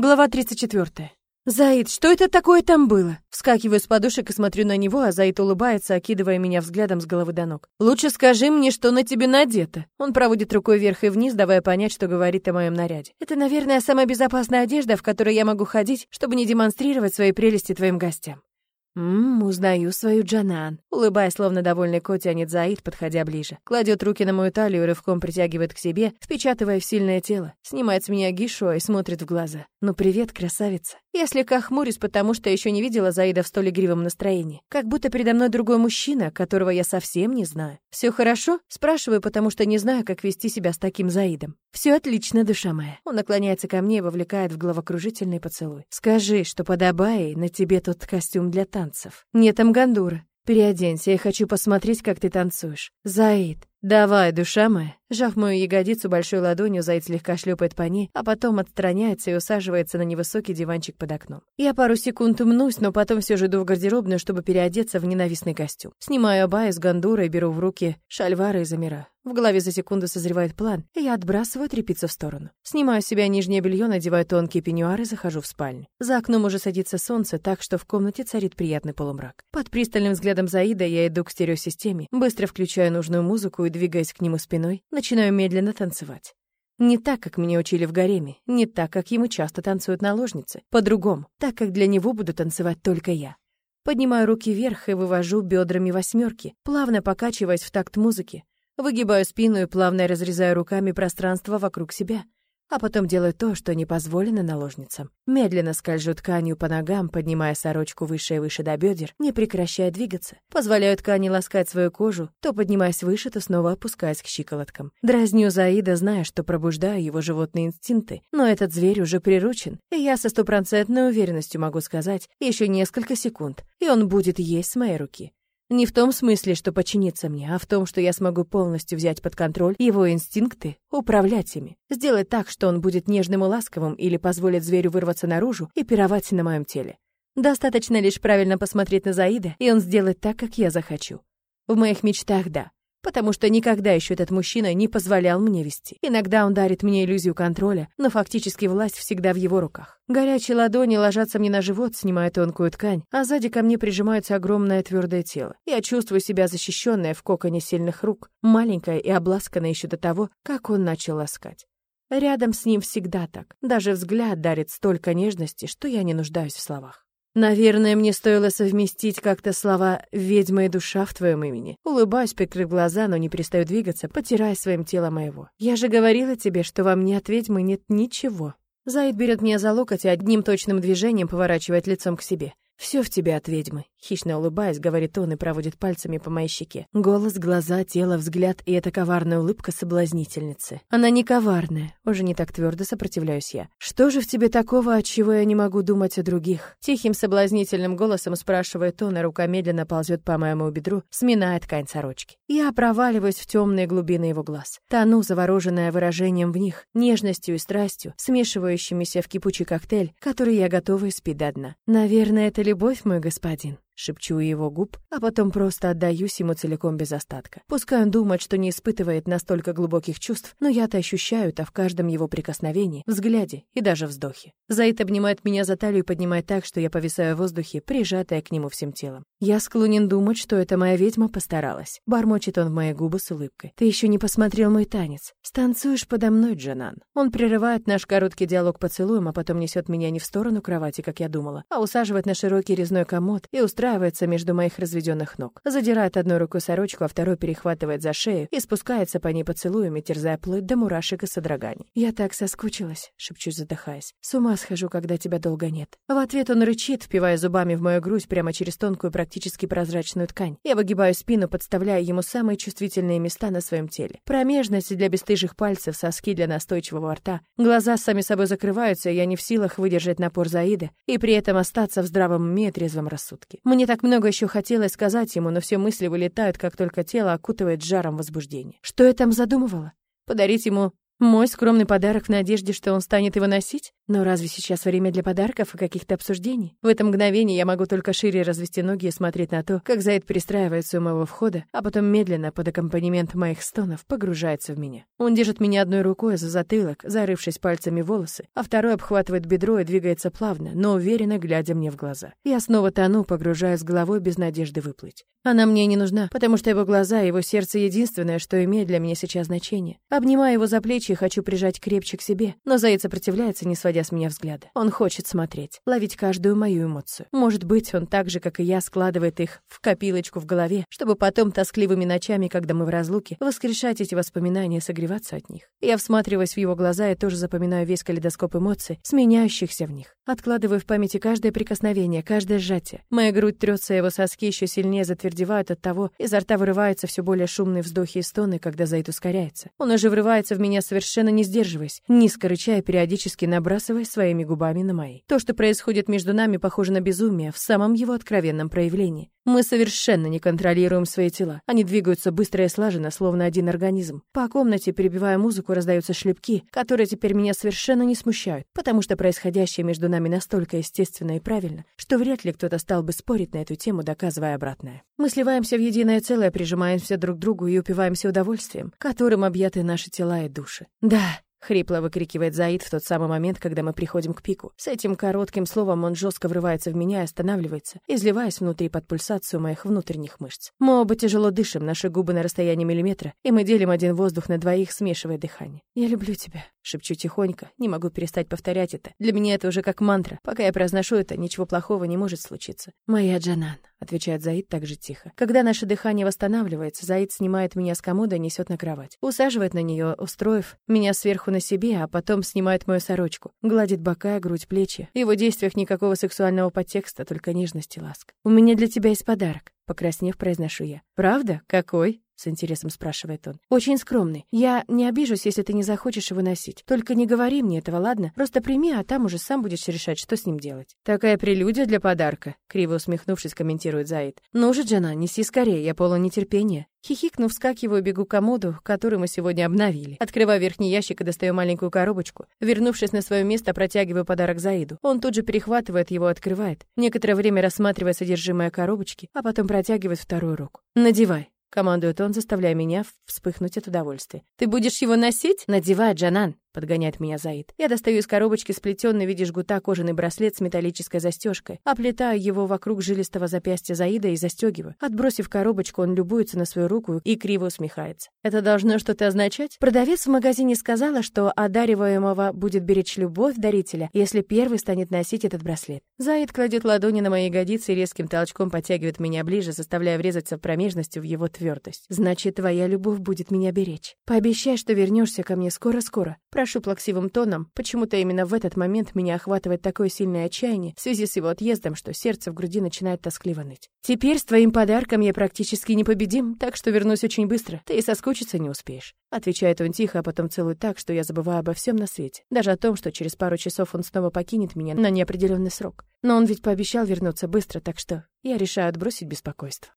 Глава 34. «Заид, что это такое там было?» Вскакиваю с подушек и смотрю на него, а Заид улыбается, окидывая меня взглядом с головы до ног. «Лучше скажи мне, что на тебе надето». Он проводит рукой вверх и вниз, давая понять, что говорит о моем наряде. «Это, наверное, самая безопасная одежда, в которой я могу ходить, чтобы не демонстрировать свои прелести твоим гостям». Ммм, узнаю свою Джанан. Улыбаясь, словно довольный кот, тянет Заид, подходя ближе. Кладет руки на мою талию и рывком притягивает к себе, впечатывая в сильное тело. Снимает с меня гишо и смотрит в глаза. «Ну привет, красавица». Я слегка хмурюсь, потому что еще не видела Заида в столь игривом настроении. Как будто передо мной другой мужчина, которого я совсем не знаю. Все хорошо?» Спрашиваю, потому что не знаю, как вести себя с таким Заидом. Все отлично, душа моя». Он наклоняется ко мне и вовлекает в головокружительный поцелуй. «Скажи, что подобай, на тебе тот костюм для танцев. Нет амгандура. Переоденься, я хочу посмотреть, как ты танцуешь. Заид, давай, душа моя». Жав мою ягодицу большой ладонью, Заид слегка шлепает по ней, а потом отстраняется и усаживается на невысокий диванчик под окном. Я пару секунд умнусь, но потом все же иду в гардеробную, чтобы переодеться в ненавистный костюм. Снимаю абайю с гандурой, беру в руки шальвары и замираю. В голове за секунду созревает план, и я отбрасываю трепицу в сторону. Снимаю с себя нижнее белье, надеваю тонкие пеньюары и захожу в спальню. За окном уже садится солнце, так что в комнате царит приятный полумрак. Под пристальным взглядом Заида я иду к стереосистеме, быстро включаю нужную музыку и, двигаясь к нему спиной, начинаю медленно танцевать. Не так, как меня учили в гареме, не так, как ему часто танцуют наложницы, по-другому, так, как для него буду танцевать только я. Поднимаю руки вверх и вывожу бедрами восьмерки, плавно покачиваясь в такт музыки. Выгибаю спину и плавно разрезаю руками пространство вокруг себя а потом делаю то, что не позволено наложницам. Медленно скольжу тканью по ногам, поднимая сорочку выше и выше до бедер, не прекращая двигаться. Позволяю ткани ласкать свою кожу, то поднимаясь выше, то снова опускаясь к щиколоткам. Дразню Заида, зная, что пробуждаю его животные инстинкты, но этот зверь уже приручен, и я со стопроцентной уверенностью могу сказать, еще несколько секунд, и он будет есть с моей руки. Не в том смысле, что подчиниться мне, а в том, что я смогу полностью взять под контроль его инстинкты, управлять ими. Сделать так, что он будет нежным и ласковым или позволит зверю вырваться наружу и пировать на моем теле. Достаточно лишь правильно посмотреть на Заида, и он сделает так, как я захочу. В моих мечтах — да потому что никогда еще этот мужчина не позволял мне вести. Иногда он дарит мне иллюзию контроля, но фактически власть всегда в его руках. Горячие ладони ложатся мне на живот, снимая тонкую ткань, а сзади ко мне прижимается огромное твердое тело. Я чувствую себя защищенная в коконе сильных рук, маленькая и обласканная еще до того, как он начал ласкать. Рядом с ним всегда так. Даже взгляд дарит столько нежности, что я не нуждаюсь в словах. Наверное, мне стоило совместить как-то слова «ведьма и душа» в твоем имени. Улыбаюсь, прикрыв глаза, но не перестаю двигаться, потирая своим телом моего. Я же говорила тебе, что во мне от ведьмы нет ничего. Заид берет меня за локоть и одним точным движением поворачивает лицом к себе. Все в тебе от ведьмы. Хищно улыбаясь, говорит он и проводит пальцами по моей щеке. Голос, глаза, тело, взгляд и эта коварная улыбка соблазнительницы. Она не коварная, уже не так твердо сопротивляюсь я. Что же в тебе такого, от чего я не могу думать о других? Тихим соблазнительным голосом спрашивает он, и рука медленно ползет по моему бедру, сминая ткань сорочки. Я проваливаюсь в темные глубины его глаз. Тону, завороженная выражением в них, нежностью и страстью, смешивающимися в кипучий коктейль, который я готова испить до дна. Наверное, это любовь, мой господин шепчу у его губ, а потом просто отдаюсь ему целиком без остатка. Пускай он думает, что не испытывает настолько глубоких чувств, но я-то ощущаю это в каждом его прикосновении, взгляде и даже вздохе. Заид обнимает меня за талию и поднимает так, что я повисаю в воздухе, прижатая к нему всем телом. Я склонен думать, что эта моя ведьма постаралась. Бормочет он в мои губы с улыбкой. Ты еще не посмотрел мой танец. Станцуешь подо мной, Джанан. Он прерывает наш короткий диалог поцелуем, а потом несет меня не в сторону кровати, как я думала, а усаживает на широкий резной комод и устраивает устраивается между моих разведенных ног. Задирает одной рукой сорочку, а второй перехватывает за шею и спускается по ней поцелуями, терзая плоть до мурашек и содроганий. «Я так соскучилась», — шепчу, задыхаясь. «С ума схожу, когда тебя долго нет». В ответ он рычит, впивая зубами в мою грудь прямо через тонкую, практически прозрачную ткань. Я выгибаю спину, подставляя ему самые чувствительные места на своем теле. Промежность для бесстыжих пальцев, соски для настойчивого рта. Глаза сами собой закрываются, и я не в силах выдержать напор Заида и при этом остаться в здравом уме и трезвом рассудке. Мне так много еще хотелось сказать ему, но все мысли вылетают, как только тело окутывает жаром возбуждения. Что я там задумывала? Подарить ему Мой скромный подарок в надежде, что он станет его носить? Но разве сейчас время для подарков и каких-то обсуждений? В это мгновение я могу только шире развести ноги и смотреть на то, как Заид пристраивается у моего входа, а потом медленно, под аккомпанемент моих стонов, погружается в меня. Он держит меня одной рукой за затылок, зарывшись пальцами волосы, а второй обхватывает бедро и двигается плавно, но уверенно, глядя мне в глаза. Я снова тону, погружаясь головой без надежды выплыть. Она мне не нужна, потому что его глаза, его сердце единственное, что имеет для меня сейчас значение. Обнимаю его за плечи и хочу прижать крепче к себе, но Заид сопротивляется, не сводя с меня взгляда. Он хочет смотреть, ловить каждую мою эмоцию. Может быть, он так же, как и я, складывает их в копилочку в голове, чтобы потом тоскливыми ночами, когда мы в разлуке, воскрешать эти воспоминания, согреваться от них. Я всматриваюсь в его глаза и тоже запоминаю весь калейдоскоп эмоций, сменяющихся в них. Откладываю в памяти каждое прикосновение, каждое сжатие. Моя грудь трется, его соски еще сильнее затвердевают от того, изо рта вырываются все более шумные вздохи и стоны, когда Заид ускоряется. Он уже врывается в меня совершенно не сдерживаясь, низко рыча и периодически набрасываясь своими губами на мои. То, что происходит между нами, похоже на безумие в самом его откровенном проявлении. Мы совершенно не контролируем свои тела. Они двигаются быстро и слаженно, словно один организм. По комнате, перебивая музыку, раздаются шлепки, которые теперь меня совершенно не смущают, потому что происходящее между нами настолько естественно и правильно, что вряд ли кто-то стал бы спорить на эту тему, доказывая обратное. Мы сливаемся в единое целое, прижимаемся друг к другу и упиваемся удовольствием, которым объяты наши тела и души. Да, Хрипло выкрикивает Заид в тот самый момент, когда мы приходим к пику. С этим коротким словом он жестко врывается в меня и останавливается, изливаясь внутри под пульсацию моих внутренних мышц. Мы оба тяжело дышим, наши губы на расстоянии миллиметра, и мы делим один воздух на двоих, смешивая дыхание. «Я люблю тебя», — шепчу тихонько, не могу перестать повторять это. Для меня это уже как мантра. Пока я произношу это, ничего плохого не может случиться. «Моя Джанан», — отвечает Заид так же тихо. Когда наше дыхание восстанавливается, Заид снимает меня с комода и несет на кровать. Усаживает на нее, устроив меня сверху на себе, а потом снимает мою сорочку. Гладит бока, грудь, плечи. В его действиях никакого сексуального подтекста, только нежность и ласка. «У меня для тебя есть подарок», — покраснев, произношу я. «Правда? Какой?» С интересом спрашивает он. Очень скромный. Я не обижусь, если ты не захочешь его носить. Только не говори мне этого, ладно? Просто прими, а там уже сам будешь решать, что с ним делать. Такая прелюдия для подарка, криво усмехнувшись, комментирует Заид. Ну же, Джана, неси скорее, я полон нетерпения. Хихикнув, вскакиваю, бегу к комоду, который мы сегодня обновили. Открываю верхний ящик и достаю маленькую коробочку. Вернувшись на свое место, протягиваю подарок Заиду. Он тут же перехватывает его, открывает. Некоторое время рассматривая содержимое коробочки, а потом протягивает вторую руку. «Надевай». Командует он, заставляя меня вспыхнуть от удовольствия. «Ты будешь его носить?» «Надевай, Джанан!» Подгоняет меня Заид. Я достаю из коробочки сплетенный в виде жгута кожаный браслет с металлической застежкой, оплетаю его вокруг жилистого запястья Заида и застегиваю. Отбросив коробочку, он любуется на свою руку и криво усмехается. Это должно что-то означать? Продавец в магазине сказала, что одариваемого будет беречь любовь дарителя, если первый станет носить этот браслет. Заид кладет ладони на мои ягодицы и резким толчком подтягивает меня ближе, заставляя врезаться промежностью в его твердость. Значит, твоя любовь будет меня беречь. Пообещай, что вернешься ко мне скоро-скоро. Прошу плаксивым тоном, почему-то именно в этот момент меня охватывает такое сильное отчаяние в связи с его отъездом, что сердце в груди начинает тоскливо ныть. Теперь с твоим подарком я практически непобедим, так что вернусь очень быстро. Ты и соскучиться не успеешь. Отвечает он тихо, а потом целует так, что я забываю обо всем на свете. Даже о том, что через пару часов он снова покинет меня на неопределенный срок. Но он ведь пообещал вернуться быстро, так что я решаю отбросить беспокойство.